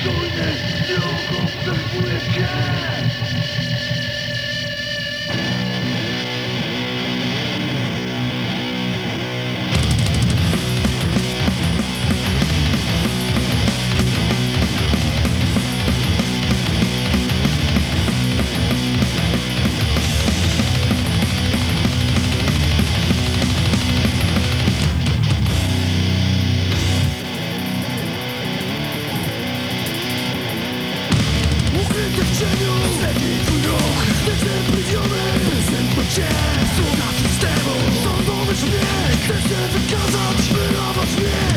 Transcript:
Scorre, yo to un esquema This is because I'm spin of a